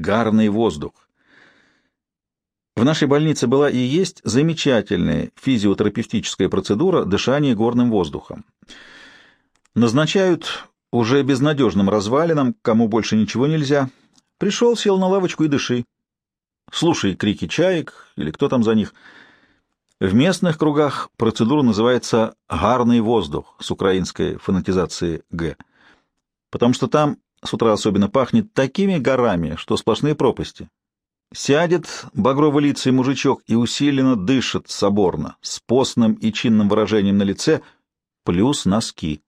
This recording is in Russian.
гарный воздух. В нашей больнице была и есть замечательная физиотерапевтическая процедура дышания горным воздухом. Назначают уже безнадежным развалинам, кому больше ничего нельзя. Пришел, сел на лавочку и дыши. Слушай крики чаек или кто там за них. В местных кругах процедура называется «гарный воздух» с украинской фонетизацией «г», потому что там с утра особенно пахнет такими горами, что сплошные пропасти. Сядет багрово-лицый мужичок и усиленно дышит соборно, с постным и чинным выражением на лице, плюс носки.